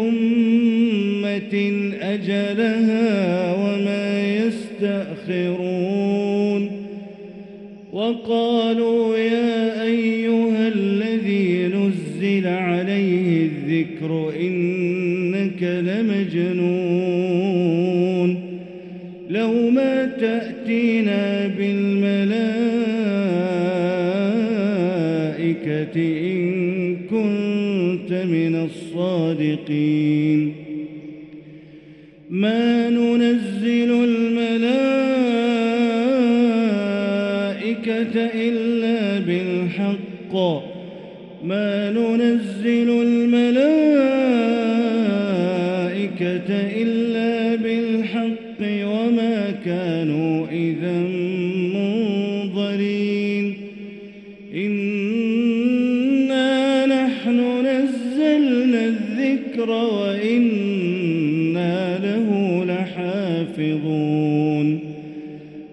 أمة أجلها وما يستأخرون وقالوا يا أيها الذي نزل عليه الذكر إنك لمجنون لو ما تأتينا بالملائكة إن كنت من الصادقين. ما ننزل الملائكة إلا بالحق. ما ننزل الملائكة إلا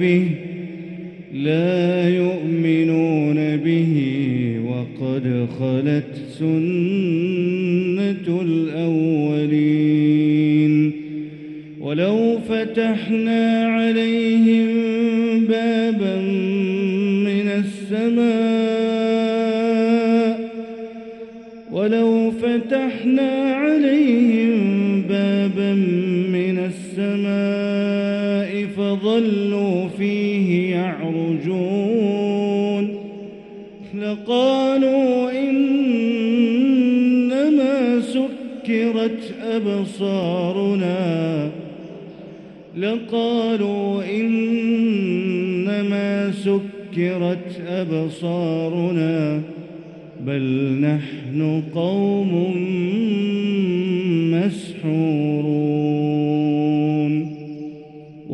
به لا يؤمنون به وقد خلت سنة الأولين ولو فتحنا عليهم بابا من السماء ولو فتحنا عليهم بابا من السماء فظلوا فيه يعرجون لقالوا إنما سكرت أبصارنا لقالوا إنما سكرت أبصارنا بل نحن قوم مسحورون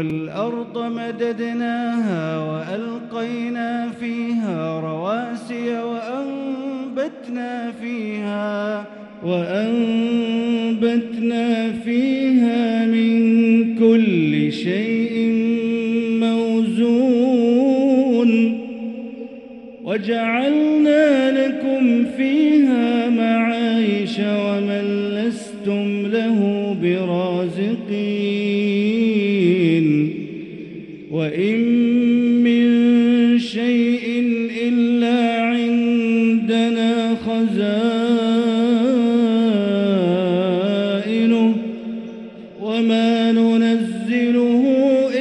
والأرض مددناها وألقينا فيها رواسي وأنبتنا فيها وأنبتنا فيها من كل شيء موزون وجعلنا خزائنه وما ننزله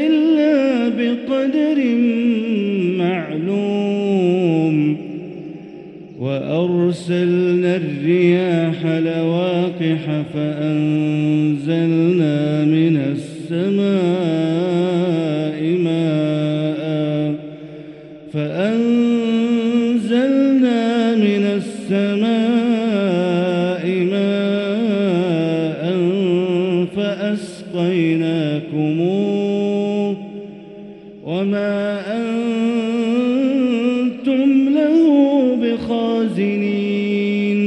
إلا بقدر معلوم. وأرسلنا الرياح لواقح فأنزلنا من السماء ماء فأنزلنا وما أنتم له بخازنين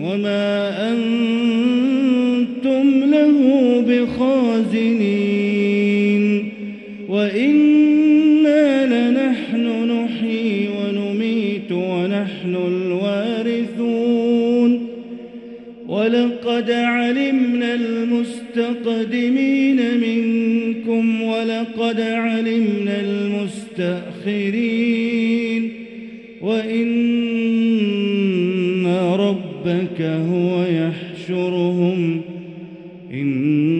وما أنتم له بخازنين وإنا المستقدمين منكم ولقد علمنا المستأخرين وإن ربك هو يحشرهم إن